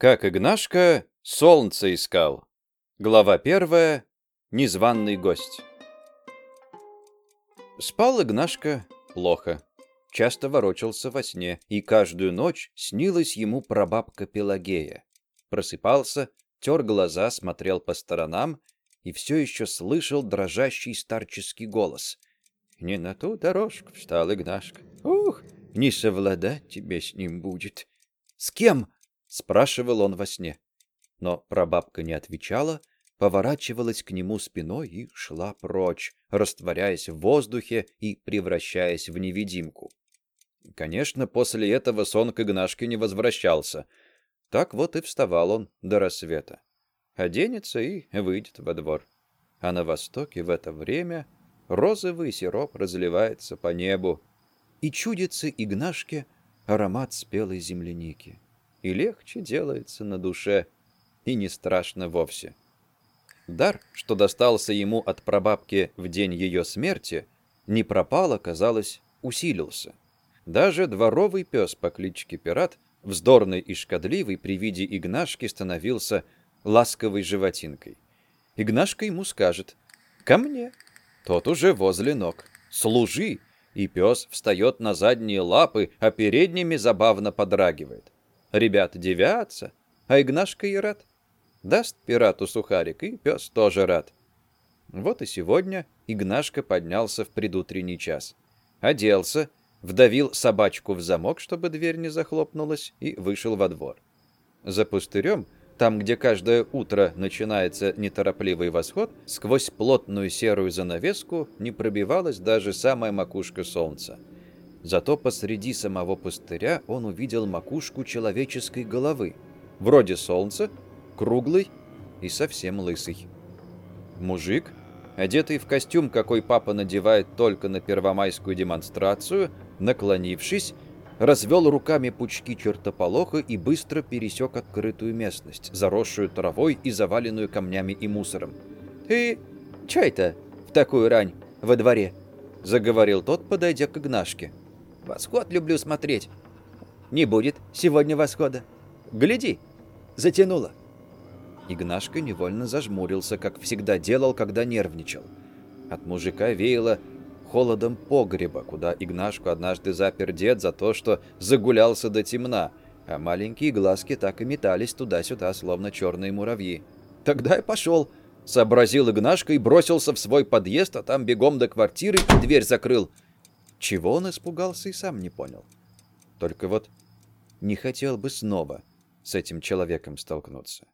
Как Игнашка солнце искал. Глава первая. Незваный гость. Спал Игнашка плохо. Часто ворочался во сне, и каждую ночь снилась ему прабабка Пелагея. Просыпался, тер глаза, смотрел по сторонам и все еще слышал дрожащий старческий голос. «Не на ту дорожку встал Игнашка. Ух, не совладать тебе с ним будет». «С кем?» — спрашивал он во сне. Но прабабка не отвечала, поворачивалась к нему спиной и шла прочь, растворяясь в воздухе и превращаясь в невидимку. Конечно, после этого сон к Игнашке не возвращался. Так вот и вставал он до рассвета. Оденется и выйдет во двор. А на востоке в это время розовый сироп разливается по небу, и чудится Игнашке аромат спелой земляники и легче делается на душе, и не страшно вовсе. Дар, что достался ему от прабабки в день ее смерти, не пропал, а, казалось, усилился. Даже дворовый пес по кличке Пират, вздорный и шкодливый, при виде Игнашки становился ласковой животинкой. Игнашка ему скажет «Ко мне». Тот уже возле ног. «Служи!» И пес встает на задние лапы, а передними забавно подрагивает. Ребята девятся, а Игнашка и рад. Даст пирату сухарик, и пес тоже рад. Вот и сегодня Игнашка поднялся в предутренний час. Оделся, вдавил собачку в замок, чтобы дверь не захлопнулась, и вышел во двор. За пустырем, там, где каждое утро начинается неторопливый восход, сквозь плотную серую занавеску не пробивалась даже самая макушка солнца. Зато посреди самого пустыря он увидел макушку человеческой головы, вроде солнца, круглый и совсем лысый. Мужик, одетый в костюм, какой папа надевает только на первомайскую демонстрацию, наклонившись, развел руками пучки чертополоха и быстро пересек открытую местность, заросшую травой и заваленную камнями и мусором. «Ты чё это в такую рань во дворе?» — заговорил тот, подойдя к Игнашке. Восход люблю смотреть. Не будет сегодня восхода. Гляди, затянуло. Игнашка невольно зажмурился, как всегда делал, когда нервничал. От мужика веяло холодом погреба, куда Игнашку однажды запер дед за то, что загулялся до темна, а маленькие глазки так и метались туда-сюда, словно черные муравьи. «Тогда я пошел», — сообразил Игнашка и бросился в свой подъезд, а там бегом до квартиры и дверь закрыл — чего он испугался и сам не понял. Только вот не хотел бы снова с этим человеком столкнуться.